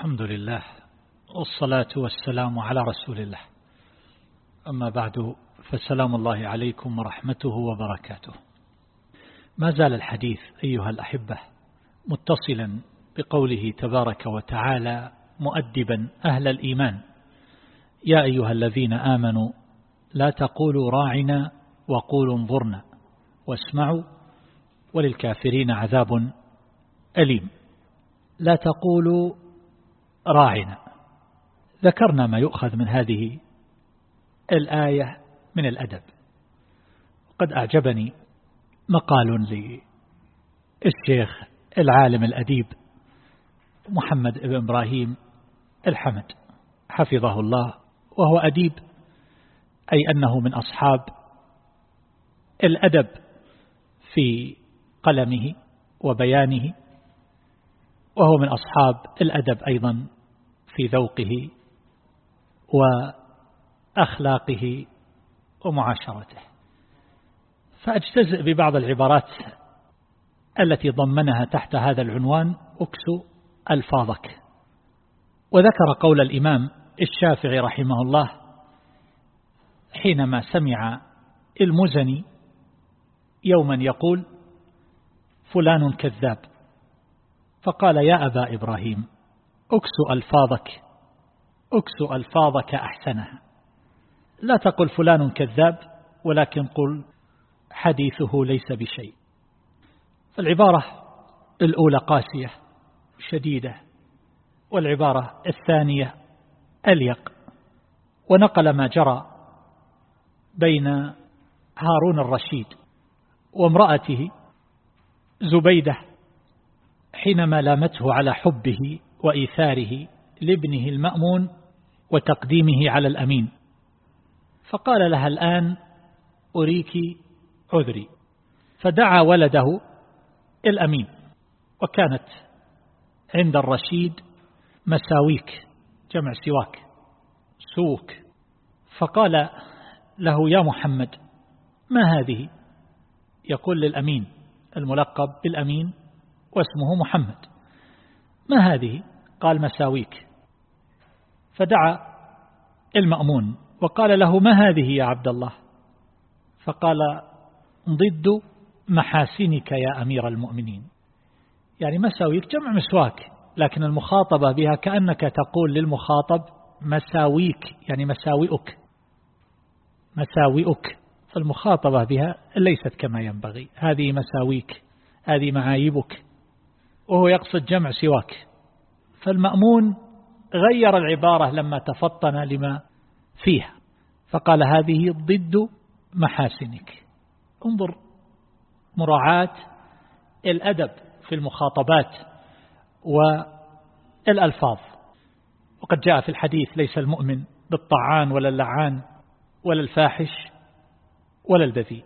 الحمد لله والصلاة والسلام على رسول الله. أما بعد فسلام الله عليكم ورحمته وبركاته. ما زال الحديث أيها الأحبة متصلا بقوله تبارك وتعالى مؤدبا أهل الإيمان يا أيها الذين آمنوا لا تقولوا راعنا وقولوا انظرنا واسمعوا وللكافرين عذاب أليم. لا تقولوا راعنا ذكرنا ما يؤخذ من هذه الآية من الأدب. قد أعجبني مقال للشيخ العالم الأديب محمد بن إبراهيم الحمد حفظه الله وهو أديب أي أنه من أصحاب الأدب في قلمه وبيانه وهو من أصحاب الأدب أيضا. في ذوقه وأخلاقه ومعاشرته. فأجتزئ ببعض العبارات التي ضمنها تحت هذا العنوان أكسو ألفاظك. وذكر قول الإمام الشافعي رحمه الله حينما سمع المزني يوما يقول فلان كذاب. فقال يا أبا إبراهيم. أكسو ألفاظك أكسو ألفاظك أحسنها. لا تقل فلان كذاب ولكن قل حديثه ليس بشيء. فالعبارة الأولى قاسية شديدة والعبارة الثانية أليق. ونقل ما جرى بين هارون الرشيد وامرأته زبيدة حينما لامته على حبه وإيثاره لابنه المأمون وتقديمه على الأمين. فقال لها الآن أريك عذري. فدعا ولده الأمين. وكانت عند الرشيد مساويك جمع سواك سوك. فقال له يا محمد ما هذه؟ يقول للأمين الملقب بالأمين واسمه محمد. ما هذه؟ قال مساويك. فدعا المأمون وقال له ما هذه يا عبد الله؟ فقال ضد محاسنك يا أمير المؤمنين. يعني مساويك جمع مسواك لكن المخاطبة بها كأنك تقول للمخاطب مساويك يعني مساوئك. مساوئك. فالمخاطبة بها ليست كما ينبغي. هذه مساويك. هذه معايبك. وهو يقصد جمع سواك. فالمأمون غير العبارة لما تفطن لما فيها. فقال هذه ضد محاسنك. انظر مراعاة الأدب في المخاطبات والألفاظ. وقد جاء في الحديث ليس المؤمن بالطعان ولا اللعان ولا الفاحش ولا البذيء.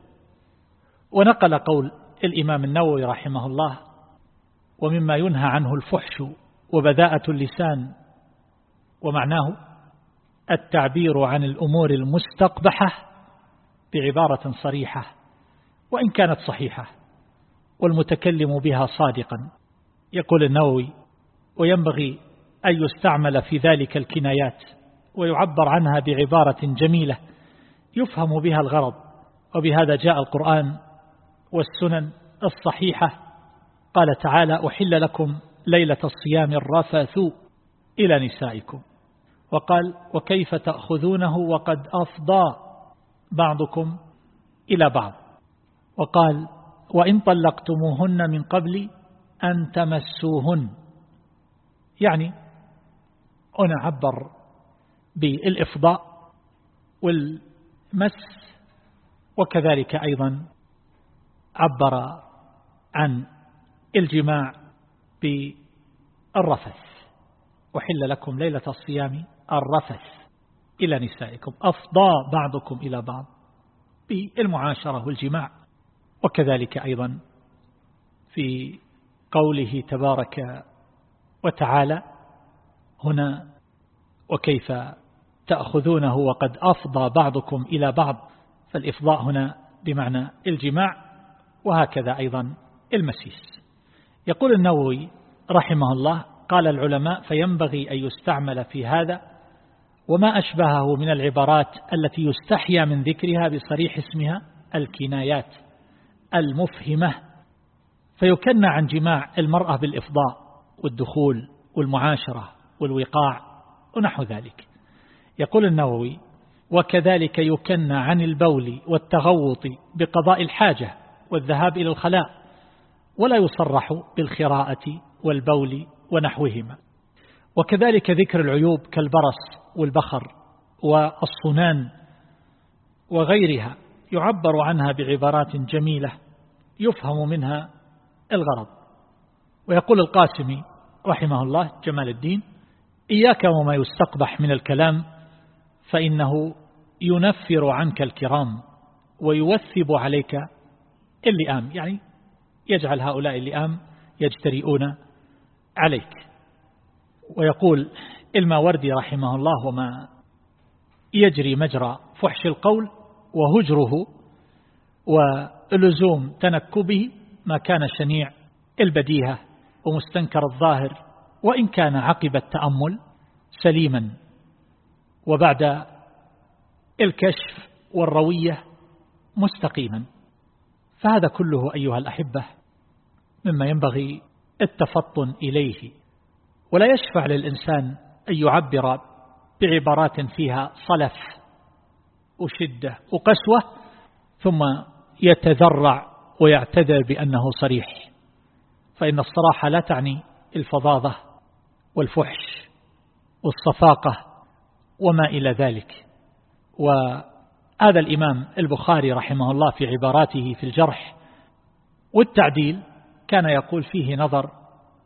ونقل قول الإمام النووي رحمه الله ومما ينهى عنه الفحش وبذاءة اللسان ومعناه التعبير عن الأمور المستقبحة بعبارة صريحة وإن كانت صحيحة والمتكلم بها صادقا. يقول النووي وينبغي أن يستعمل في ذلك الكنايات ويعبر عنها بعبارة جميلة يفهم بها الغرض وبهذا جاء القرآن والسنن الصحيحة قال تعالى أحل لكم ليلة الصيام الرفث إلى نسائكم. وقال وكيف تأخذونه وقد أفضى بعضكم إلى بعض. وقال وإن طلقتموهن من قبل أن تمسوهن. يعني هنا عبر بالإفضاء والمس وكذلك أيضا عبر عن الجماع بالرفث. وحل لكم ليلة الصيام الرفث إلى نسائكم. أفضى بعضكم إلى بعض بالمعاشرة والجماع. وكذلك أيضا في قوله تبارك وتعالى هنا وكيف تأخذونه وقد أفضى بعضكم إلى بعض. فالإفضاء هنا بمعنى الجماع. وهكذا أيضا المسيس. يقول النووي رحمه الله قال العلماء فينبغي أن يستعمل في هذا وما أشبهه من العبارات التي يستحيا من ذكرها بصريح اسمها الكنايات المفهمة فيكنى عن جماع المرأة بالإفضاء والدخول والمعاشرة والوقاع ونحو ذلك. يقول النووي وكذلك يكنى عن البول والتغوط بقضاء الحاجة والذهاب إلى الخلاء ولا يصرح بالخراءة والبول ونحوهما. وكذلك ذكر العيوب كالبرص والبخر والصنان وغيرها يعبر عنها بعبارات جميلة يفهم منها الغرض. ويقول القاسمي رحمه الله جمال الدين إياك وما يستقبح من الكلام فإنه ينفر عنك الكرام ويوثب عليك اللئام. يعني يجعل هؤلاء اللئام يجترئون عليك. ويقول الماوردي رحمه الله وما يجري مجرى فحش القول وهجره ولزوم تنكبه ما كان شنيع البديهة ومستنكر الظاهر وإن كان عقب التأمل سليما. وبعد الكشف والروية مستقيما. فهذا كله أيها الأحبة مما ينبغي التفطن إليه ولا يشفع للإنسان أن يعبر بعبارات فيها صلف وشدة وقسوة ثم يتذرع ويعتذر بأنه صريح فإن الصراحة لا تعني الفظاظة والفحش والصفاقة وما إلى ذلك وهذا الإمام البخاري رحمه الله في عباراته في الجرح والتعديل كان يقول فيه نظر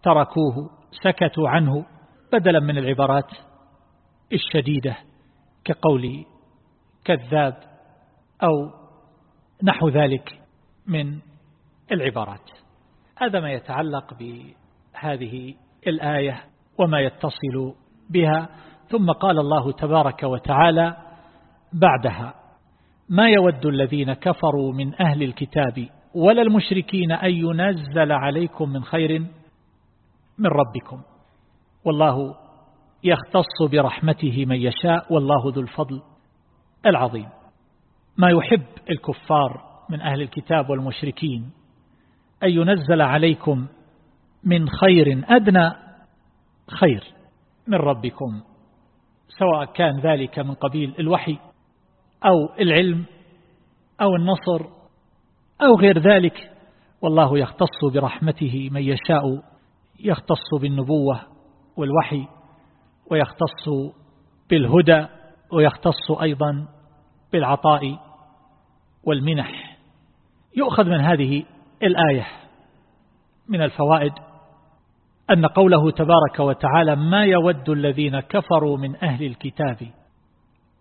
تركوه سكتوا عنه بدلا من العبارات الشديدة كقول كذاب أو نحو ذلك من العبارات. هذا ما يتعلق بهذه الآية وما يتصل بها. ثم قال الله تبارك وتعالى بعدها ما يود الذين كفروا من أهل الكتاب ولا المشركين أن ينزل عليكم من خير من ربكم. والله يختص برحمته من يشاء والله ذو الفضل العظيم. ما يحب الكفار من أهل الكتاب والمشركين أن ينزل عليكم من خير أدنى خير من ربكم سواء كان ذلك من قبيل الوحي أو العلم أو النصر أو غير ذلك والله يختص برحمته من يشاء يختص بالنبوة والوحي ويختص بالهدى ويختص أيضا بالعطاء والمنح. يؤخذ من هذه الآية من الفوائد أن قوله تبارك وتعالى ما يود الذين كفروا من أهل الكتاب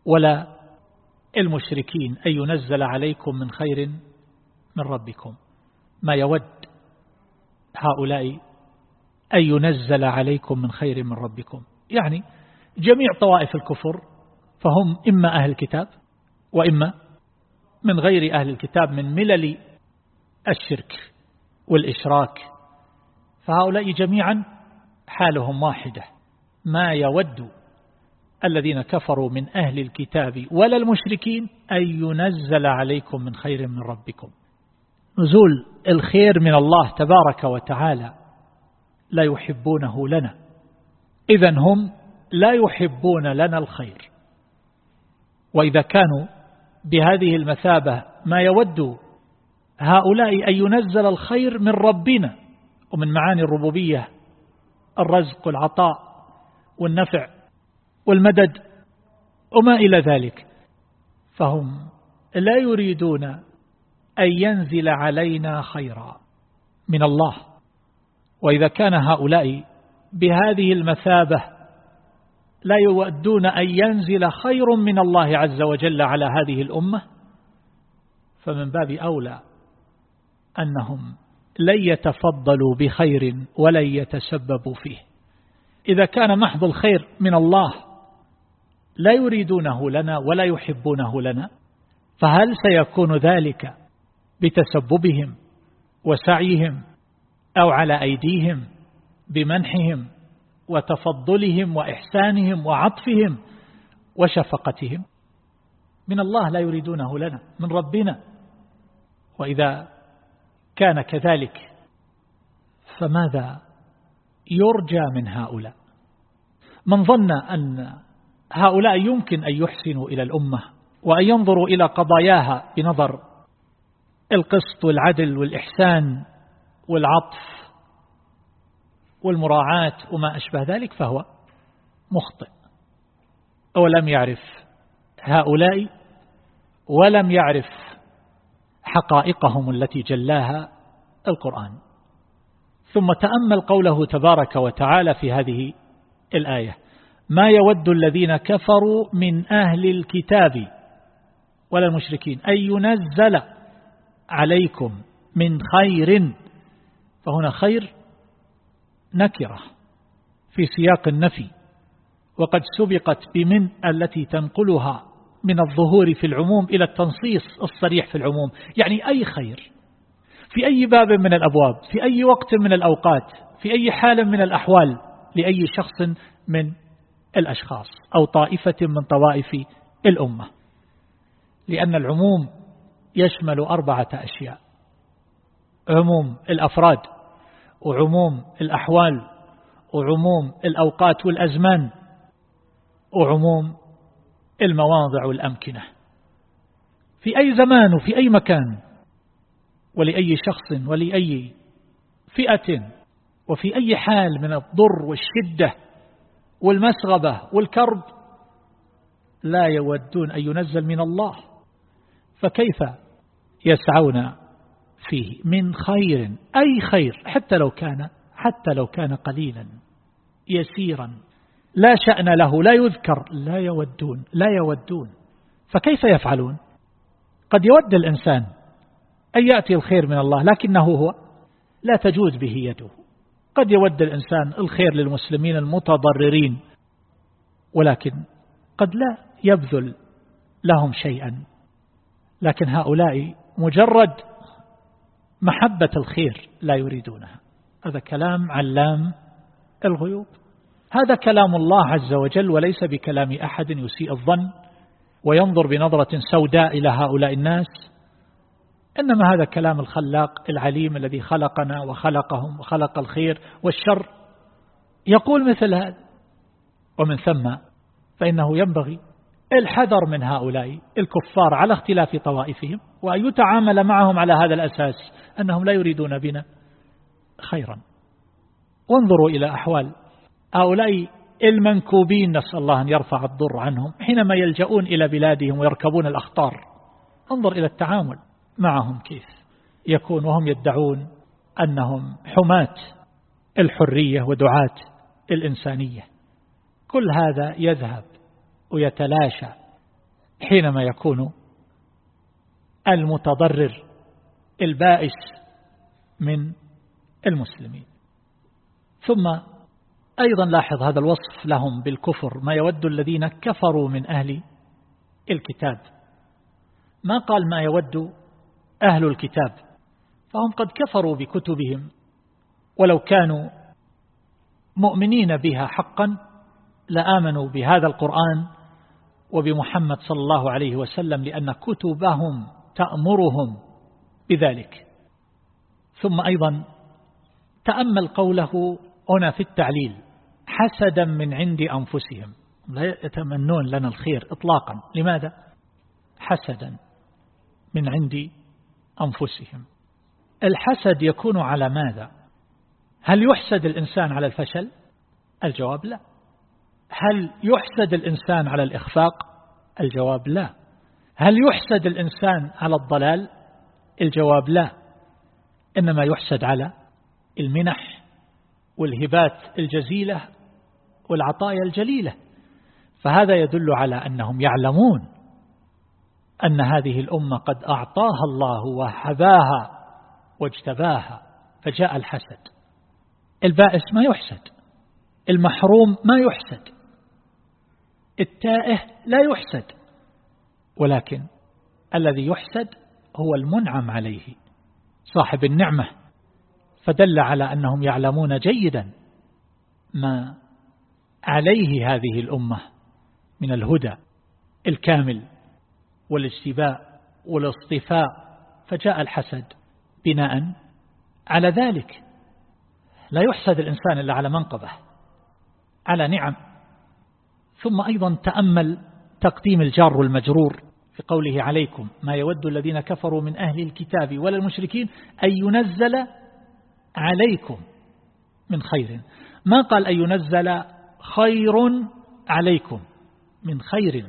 ولا المشركين أن ينزل عليكم من خير من ربكم. ما يود هؤلاء أن ينزل عليكم من خير من ربكم. يعني جميع طوائف الكفر فهم إما أهل الكتاب وإما من غير أهل الكتاب من ملل الشرك والإشراك. فهؤلاء جميعا حالهم واحدة. ما يود الذين كفروا من أهل الكتاب ولا المشركين أن ينزل عليكم من خير من ربكم. نزول الخير من الله تبارك وتعالى لا يحبونه لنا. إذا هم لا يحبون لنا الخير. وإذا كانوا بهذه المثابة ما يود هؤلاء أن ينزل الخير من ربنا ومن معاني الربوبية الرزق والعطاء والنفع والمدد وما إلى ذلك. فهم لا يريدون أن ينزل علينا خيرا من الله. وإذا كان هؤلاء بهذه المثابة لا يودون أن ينزل خير من الله عز وجل على هذه الأمة فمن باب أولى أنهم لن يتفضلوا بخير ولن يتسببوا فيه. إذا كان محض الخير من الله لا يريدونه لنا ولا يحبونه لنا فهل سيكون ذلك بتسببهم وسعيهم أو على أيديهم بمنحهم وتفضلهم وإحسانهم وعطفهم وشفقتهم؟ من الله لا يريدونه لنا من ربنا. وإذا كان كذلك فماذا يرجى من هؤلاء؟ من ظن أن هؤلاء يمكن أن يحسنوا إلى الأمة وأن ينظروا إلى قضاياها بنظر القسط والعدل والإحسان والعطف والمراعاة وما أشبه ذلك فهو مخطئ. ولم يعرف هؤلاء ولم يعرف حقائقهم التي جلاها القرآن. ثم تأمل قوله تبارك وتعالى في هذه الآية ما يود الذين كفروا من أهل الكتاب ولا المشركين. أن ينزل عليكم من خير. فهنا خير نكرة في سياق النفي. وقد سبقت بمن التي تنقلها من الظهور في العموم إلى التنصيص الصريح في العموم. يعني أي خير؟ في أي باب من الأبواب؟ في أي وقت من الأوقات؟ في أي حال من الأحوال؟ لأي شخص من الأشخاص أو طائفة من طوائف الأمة. لأن العموم يشمل أربعة أشياء. عموم الأفراد وعموم الأحوال وعموم الأوقات والأزمان وعموم المواضع والأمكنة. في أي زمان وفي أي مكان ولأي شخص ولأي فئة وفي أي حال من الضر والشدة والمسغبة والكرب لا يودون أن ينزل من الله. فكيف يسعون فيه؟ من خير أي خير؟ حتى لو كان حتى لو كان قليلا يسيرا. لا شأن له لا يذكر لا يودون لا يودون. فكيف يفعلون؟ قد يود الإنسان أن يأتي الخير من الله لكنه هو لا تجود به يده. قد يود الإنسان الخير للمسلمين المتضررين ولكن قد لا يبذل لهم شيئا. لكن هؤلاء مجرد محبة الخير لا يريدونها. هذا كلام علام الغيوب. هذا كلام الله عز وجل وليس بكلام أحد يسيء الظن وينظر بنظرة سوداء إلى هؤلاء الناس. إنما هذا كلام الخلاق العليم الذي خلقنا وخلقهم وخلق الخير والشر. يقول مثل هذا. ومن ثم فإنه ينبغي الحذر من هؤلاء الكفار على اختلاف طوائفهم وأن يتعامل معهم على هذا الأساس أنهم لا يريدون بنا خيرا. وانظروا إلى أحوال هؤلاء المنكوبين نسأل الله أن يرفع الضر عنهم حينما يلجؤون إلى بلادهم ويركبون الأخطار. انظر إلى التعامل. معهم كيف؟ يكون وهم يدعون أنهم حماة الحرية ودعاة الإنسانية. كل هذا يذهب ويتلاشى حينما يكون المتضرر البائس من المسلمين. ثم أيضا لاحظ هذا الوصف لهم بالكفر ما يود الذين كفروا من أهل الكتاب. ما قال ما يود أهل الكتاب فهم قد كفروا بكتبهم ولو كانوا مؤمنين بها حقا لآمنوا بهذا القرآن وبمحمد صلى الله عليه وسلم لأن كتبهم تأمرهم بذلك. ثم أيضا تأمل قوله هنا في التعليل حسدا من عند أنفسهم. لا يتمنون لنا الخير إطلاقا. لماذا؟ حسدا من عند أنفسهم الحسد يكون على ماذا؟ هل يحسد الإنسان على الفشل؟ الجواب لا هل يحسد الإنسان على الإخفاق؟ الجواب لا هل يحسد الإنسان على الضلال؟ الجواب لا إنما يحسد على المنح والهبات الجزيلة والعطايا الجليلة فهذا يدل على أنهم يعلمون أن هذه الأمة قد أعطاها الله وحباها واجتباها فجاء الحسد. البائس ما يحسد المحروم ما يحسد التائه لا يحسد ولكن الذي يحسد هو المنعم عليه صاحب النعمة. فدل على أنهم يعلمون جيدا ما عليه هذه الأمة من الهدى الكامل. والاجتباء والاصطفاء فجاء الحسد بناء على ذلك. لا يحسد الإنسان إلا على منقبة على نعم. ثم أيضا تأمل تقديم الجار والمجرور في قوله عليكم ما يود الذين كفروا من أهل الكتاب ولا المشركين أن ينزل عليكم من خير. ما قال أن ينزل خير عليكم؟ من خير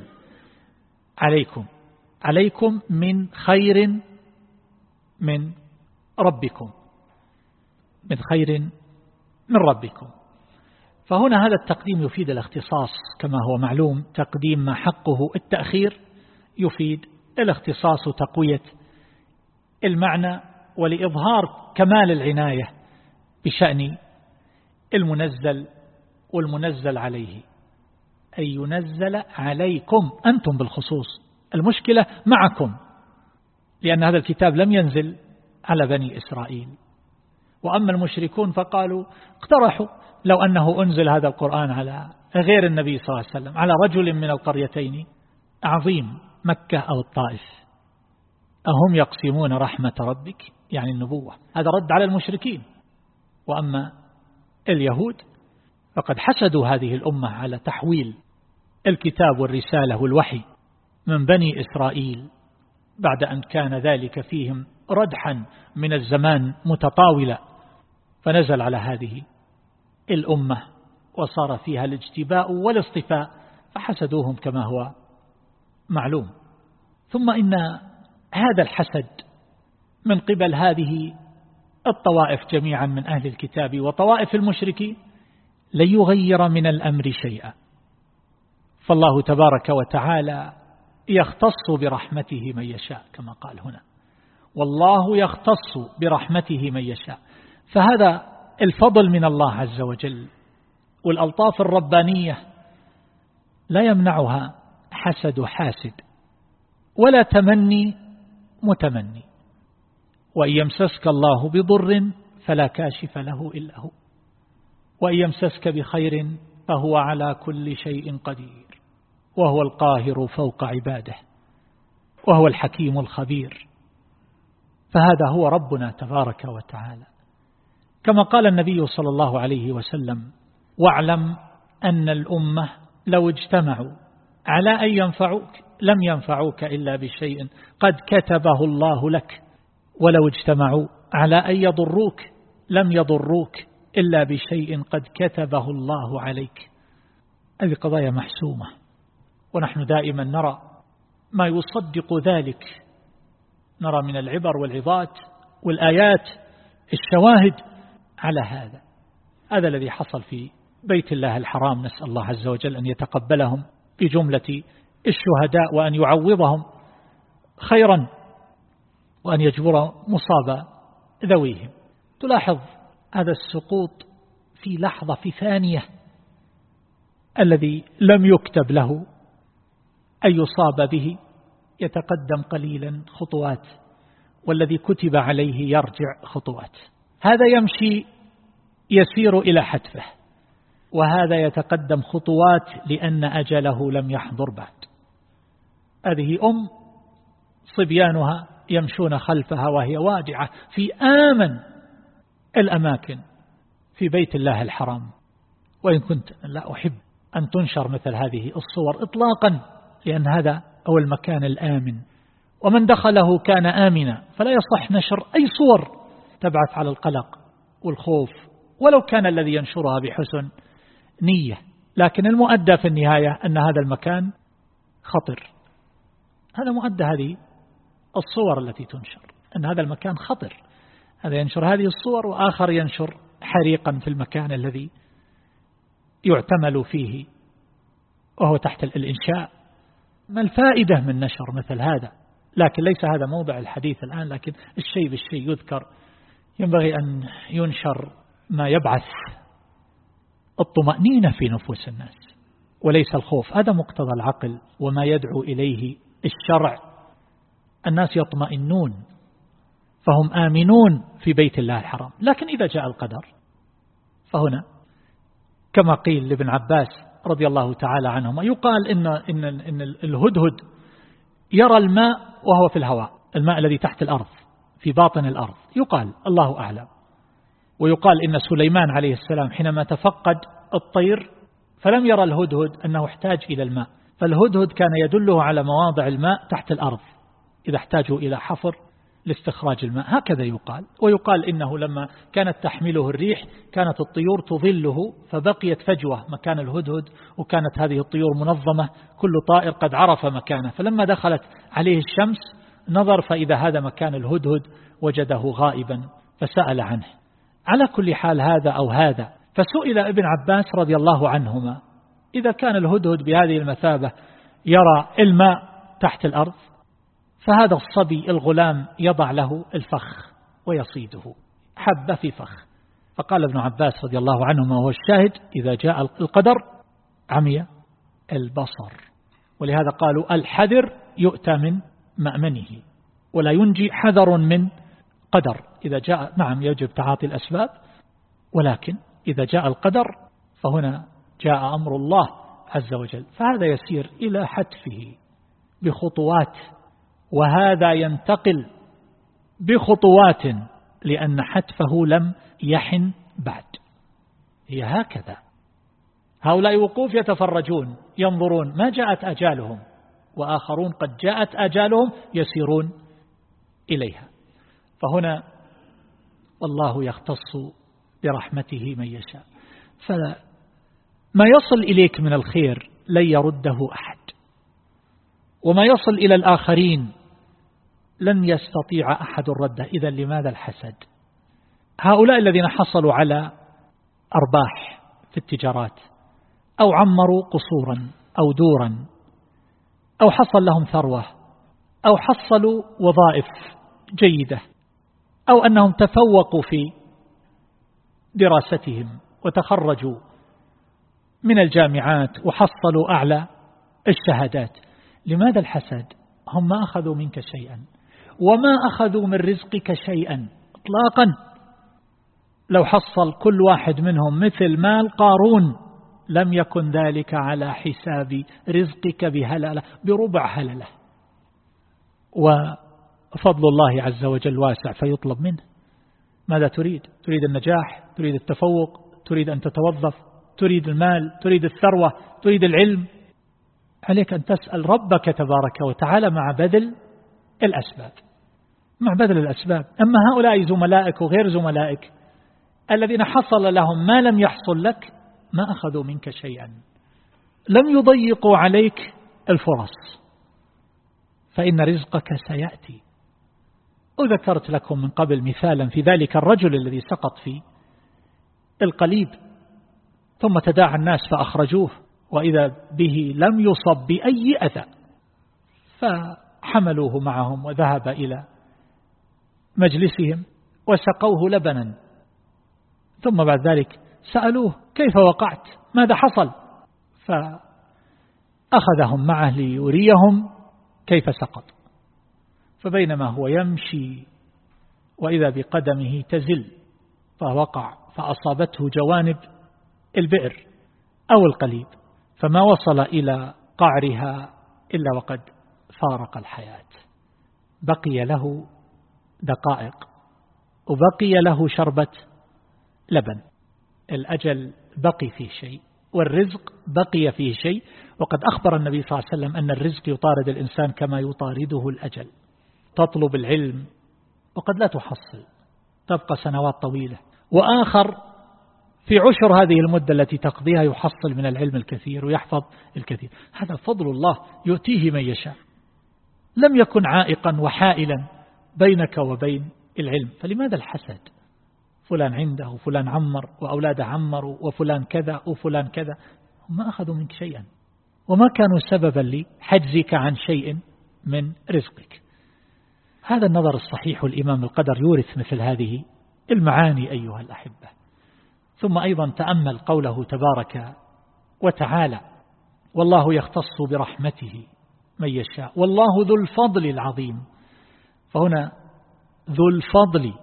عليكم. عليكم من خير من ربكم. من خير من ربكم. فهنا هذا التقديم يفيد الاختصاص كما هو معلوم تقديم ما حقه التأخير يفيد الاختصاص وتقوية المعنى ولإظهار كمال العناية بشأن المنزل والمنزل عليه. أي ينزل عليكم أنتم بالخصوص. المشكلة معكم لأن هذا الكتاب لم ينزل على بني إسرائيل. وأما المشركون فقالوا اقترحوا لو أنه أنزل هذا القرآن على غير النبي صلى الله عليه وسلم على رجل من القريتين عظيم مكة أو الطائف. أهم يقسمون رحمة ربك يعني النبوة. هذا رد على المشركين. وأما اليهود فقد حسدوا هذه الأمة على تحويل الكتاب والرسالة والوحي. من بني إسرائيل بعد أن كان ذلك فيهم ردحا من الزمان متطاولة فنزل على هذه الأمة وصار فيها الاجتباء والاصطفاء فحسدوهم كما هو معلوم. ثم إن هذا الحسد من قبل هذه الطوائف جميعا من أهل الكتاب وطوائف المشركين لن يغير من الأمر شيئا. فالله تبارك وتعالى يختص برحمته من يشاء كما قال هنا. والله يختص برحمته من يشاء. فهذا الفضل من الله عز وجل. والألطاف الربانية لا يمنعها حسد حاسد ولا تمني متمني. وإن يمسسك الله بضر فلا كاشف له إلا هو. وإن يمسسك بخير فهو على كل شيء قدير. وهو القاهر فوق عباده وهو الحكيم الخبير. فهذا هو ربنا تبارك وتعالى. كما قال النبي صلى الله عليه وسلم واعلم أن الأمة لو اجتمعوا على أن ينفعوك لم ينفعوك إلا بشيء قد كتبه الله لك. ولو اجتمعوا على أن يضروك لم يضروك إلا بشيء قد كتبه الله عليك. هذه قضايا محسومة. ونحن دائما نرى ما يصدق ذلك. نرى من العبر والعظات والآيات الشواهد على هذا. هذا الذي حصل في بيت الله الحرام. نسأل الله عز وجل أن يتقبلهم في جملة الشهداء وأن يعوضهم خيرا وأن يجبر مصاب ذويهم. تلاحظ هذا السقوط في لحظة في ثانية الذي لم يكتب له أن يصاب به يتقدم قليلا خطوات والذي كتب عليه يرجع خطوات. هذا يمشي يسير إلى حتفه وهذا يتقدم خطوات لأن أجله لم يحضر بعد. هذه أم صبيانها يمشون خلفها وهي واجعة في آمن الأماكن في بيت الله الحرام. وإن كنت لا أحب أن تنشر مثل هذه الصور إطلاقا. لأن هذا هو المكان الآمن. ومن دخله كان آمنا فلا يصح نشر أي صور تبعث على القلق والخوف ولو كان الذي ينشرها بحسن نية. لكن المؤدى في النهاية أن هذا المكان خطر. هذا مؤدى هذه الصور التي تنشر أن هذا المكان خطر. هذا ينشر هذه الصور وآخر ينشر حريقا في المكان الذي يعتمل فيه وهو تحت الإنشاء. ما الفائدة من نشر مثل هذا؟ لكن ليس هذا موضع الحديث الآن لكن الشيء بالشيء يذكر. ينبغي أن ينشر ما يبعث الطمأنينة في نفوس الناس وليس الخوف. هذا مقتضى العقل وما يدعو إليه الشرع. الناس يطمئنون فهم آمنون في بيت الله الحرام. لكن إذا جاء القدر فهنا كما قيل لابن عباس رضي الله تعالى عنهما يقال إن, إن, إن الهدهد يرى الماء وهو في الهواء الماء الذي تحت الأرض في باطن الأرض. يقال الله أعلم. ويقال إن سليمان عليه السلام حينما تفقد الطير فلم يرى الهدهد أنه احتاج إلى الماء. فالهدهد كان يدله على مواضع الماء تحت الأرض إذا احتاجوا إلى حفر لاستخراج الماء. هكذا يقال. ويقال إنه لما كانت تحمله الريح كانت الطيور تظله فبقيت فجوة مكان الهدهد وكانت هذه الطيور منظمة كل طائر قد عرف مكانه. فلما دخلت عليه الشمس نظر فإذا هذا مكان الهدهد وجده غائبا فسأل عنه. على كل حال هذا أو هذا؟ فسئل ابن عباس رضي الله عنهما. إذا كان الهدهد بهذه المثابة يرى الماء تحت الأرض؟ فهذا الصبي الغلام يضع له الفخ ويصيده. حبة في فخ. فقال ابن عباس رضي الله عنهما وهو الشاهد إذا جاء القدر عمي البصر. ولهذا قالوا الحذر يؤتى من مأمنه ولا ينجي حذر من قدر. إذا جاء نعم يجب تعاطي الأسباب ولكن إذا جاء القدر فهنا جاء أمر الله عز وجل. فهذا يسير إلى حتفه بخطوات وهذا ينتقل بخطوات لأن حتفه لم يحن بعد. هي هكذا. هؤلاء وقوف يتفرجون ينظرون ما جاءت أجالهم وآخرون قد جاءت أجالهم يسيرون إليها. فهنا والله يختص برحمته من يشاء. فما يصل إليك من الخير لن يرده أحد. وما يصل إلى الآخرين لن يستطيع أحد الرده إذا لماذا الحسد؟ هؤلاء الذين حصلوا على أرباح في التجارات أو عمروا قصورا أو دورا أو حصل لهم ثروة أو حصلوا وظائف جيدة أو أنهم تفوقوا في دراستهم وتخرجوا من الجامعات وحصلوا أعلى الشهادات لماذا الحسد؟ هم ما أخذوا منك شيئا. وما أخذوا من رزقك شيئا اطلاقا. لو حصل كل واحد منهم مثل مال قارون لم يكن ذلك على حساب رزقك بهللة بربع هللة وفضل الله عز وجل واسع فيطلب منه. ماذا تريد؟ تريد النجاح؟ تريد التفوق؟ تريد أن تتوظف؟ تريد المال؟ تريد الثروة؟ تريد العلم؟ عليك أن تسأل ربك تبارك وتعالى مع بذل الأسباب. مع بذل الأسباب. أما هؤلاء زملائك وغير زملائك الذين حصل لهم ما لم يحصل لك ما أخذوا منك شيئا. لم يضيقوا عليك الفرص. فإن رزقك سيأتي. وذكرت لكم من قبل مثالا في ذلك الرجل الذي سقط في القليب. ثم تداعى الناس فأخرجوه وإذا به لم يصب بأي أذى فحملوه معهم وذهب إلى مجلسهم وسقوه لبنا. ثم بعد ذلك سألوه كيف وقعت؟ ماذا حصل؟ فأخذهم معه ليريهم كيف سقط. فبينما هو يمشي وإذا بقدمه تزل فوقع فأصابته جوانب البئر أو القليب فما وصل إلى قعرها إلا وقد فارق الحياة. بقي له دقائق. وبقي له شربة لبن. الأجل بقي فيه شيء والرزق بقي فيه شيء. وقد أخبر النبي صلى الله عليه وسلم أن الرزق يطارد الإنسان كما يطارده الأجل. تطلب العلم وقد لا تحصل تبقى سنوات طويلة. وآخر في عشر هذه المدة التي تقضيها يحصل من العلم الكثير ويحفظ الكثير. هذا فضل الله يؤتيه من يشاء. لم يكن عائقا وحائلا. بينك وبين العلم. فلماذا الحسد؟ فلان عنده وفلان عمر وأولاده عمروا وفلان كذا وفلان كذا. ما أخذوا منك شيئا. وما كانوا سببا لحجزك عن شيء من رزقك. هذا النظر الصحيح الإمام القدر يورث مثل هذه المعاني أيها الأحبة. ثم أيضا تأمل قوله تبارك وتعالى والله يختص برحمته من يشاء. والله ذو الفضل العظيم. فهنا ذو الفضل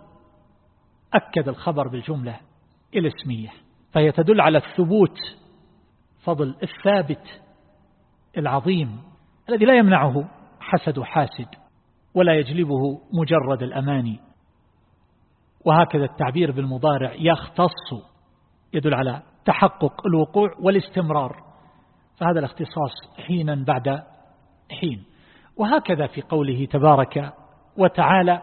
أكد الخبر بالجملة الاسمية فهي تدل على الثبوت الفضل الثابت العظيم الذي لا يمنعه حسد حاسد ولا يجلبه مجرد الأماني. وهكذا التعبير بالمضارع يختص يدل على تحقق الوقوع والاستمرار فهذا الاختصاص حينا بعد حين. وهكذا في قوله تبارك وتعالى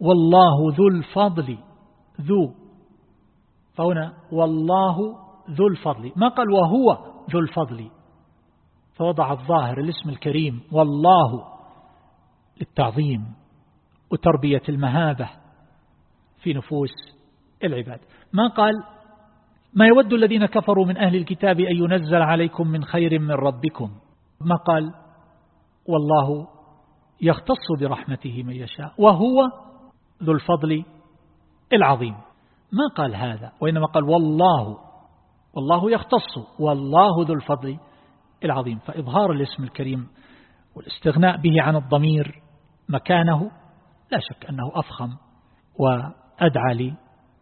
والله ذو الفضل. ذو. فهنا والله ذو الفضل. ما قال وهو ذو الفضل؟ فوضع الظاهر الاسم الكريم والله للتعظيم وتربية المهابة في نفوس العباد. ما قال ما يود الذين كفروا من أهل الكتاب أن ينزل عليكم من خير من ربكم؟ ما قال والله يختص برحمته من يشاء وهو ذو الفضل العظيم. ما قال هذا؟ وإنما قال والله والله يختص والله ذو الفضل العظيم. فإظهار الاسم الكريم والاستغناء به عن الضمير مكانه لا شك أنه أفخم وأدعى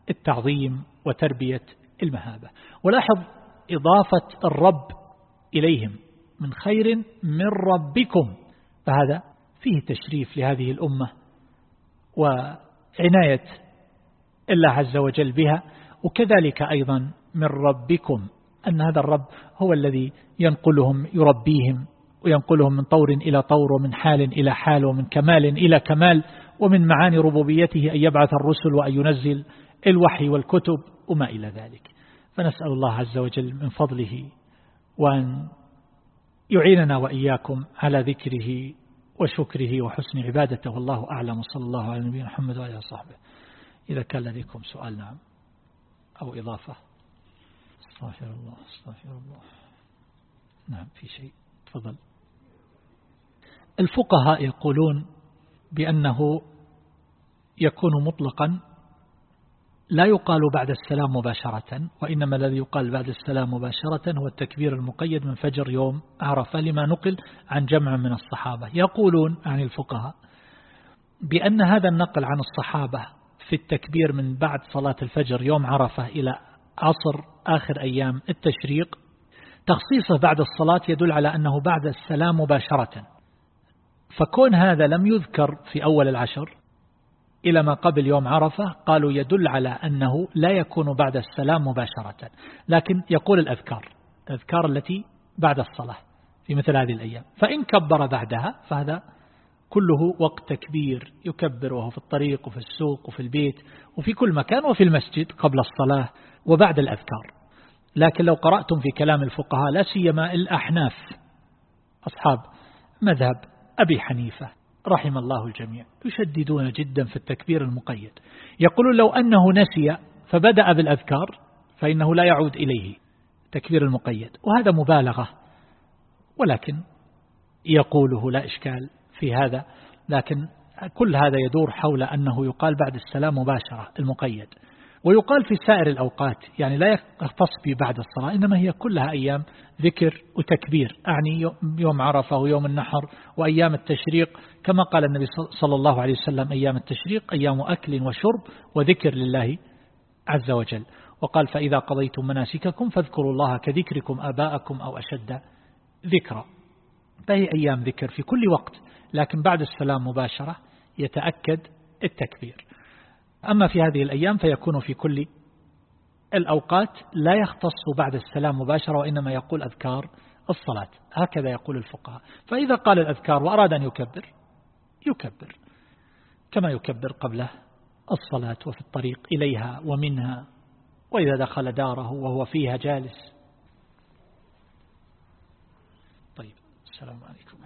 للتعظيم وتربية المهابة. ولاحظ إضافة الرب إليهم من خير من ربكم فهذا فيه تشريف لهذه الأمة وعناية الله عز وجل بها وكذلك أيضا من ربكم أن هذا الرب هو الذي ينقلهم يربيهم وينقلهم من طور إلى طور ومن حال إلى حال ومن كمال إلى كمال ومن معاني ربوبيته أن يبعث الرسل وأن ينزل الوحي والكتب وما إلى ذلك. فنسأل الله عز وجل من فضله وأن يعيننا وإياكم على ذكره وشكره وحسن عبادته. والله أعلم. صلى الله على نبينا محمد وعلى صحبه إذا كان لديكم سؤال نعم أو إضافة. أستغفر الله أستغفر الله. نعم في شيء. تفضل. الفقهاء يقولون بأنه يكون مطلقا لا يقال بعد السلام مباشرة وإنما الذي يقال بعد السلام مباشرة هو التكبير المقيد من فجر يوم عرفة لما نقل عن جمع من الصحابة. يقولون عن الفقهاء بأن هذا النقل عن الصحابة في التكبير من بعد صلاة الفجر يوم عرفة إلى عصر آخر أيام التشريق تخصيصه بعد الصلاة يدل على أنه بعد السلام مباشرة. فكون هذا لم يذكر في أول العشر إلى ما قبل يوم عرفة قالوا يدل على أنه لا يكون بعد السلام مباشرة. لكن يقول الأذكار الأذكار التي بعد الصلاة في مثل هذه الأيام. فإن كبر بعدها فهذا كله وقت تكبير يكبر وهو في الطريق وفي السوق وفي البيت وفي كل مكان وفي المسجد قبل الصلاة وبعد الأذكار. لكن لو قرأتم في كلام الفقهاء لا سيما الأحناف أصحاب مذهب أبي حنيفة. رحم الله الجميع. يشددون جدا في التكبير المقيد. يقولون لو أنه نسي فبدأ بالأذكار فإنه لا يعود إليه. تكبير المقيد. وهذا مبالغة. ولكن يقوله لا إشكال في هذا. لكن كل هذا يدور حول أنه يقال بعد السلام مباشرة المقيد. ويقال في سائر الأوقات يعني لا يختص بعد الصلاة إنما هي كلها أيام ذكر وتكبير أعني يوم عرفة ويوم النحر وأيام التشريق كما قال النبي صلى الله عليه وسلم أيام التشريق أيام أكل وشرب وذكر لله عز وجل. وقال فإذا قضيتم مناسككم فاذكروا الله كذكركم آباءكم أو أشد ذكرا. فهي أيام ذكر في كل وقت لكن بعد السلام مباشرة يتأكد التكبير. أما في هذه الأيام فيكون في كل الأوقات لا يختص بعد السلام مباشرة وإنما يقول أذكار الصلاة. هكذا يقول الفقهاء. فإذا قال الأذكار وأراد أن يكبر يكبر كما يكبر قبل الصلاة وفي الطريق إليها ومنها وإذا دخل داره وهو فيها جالس. طيب السلام عليكم.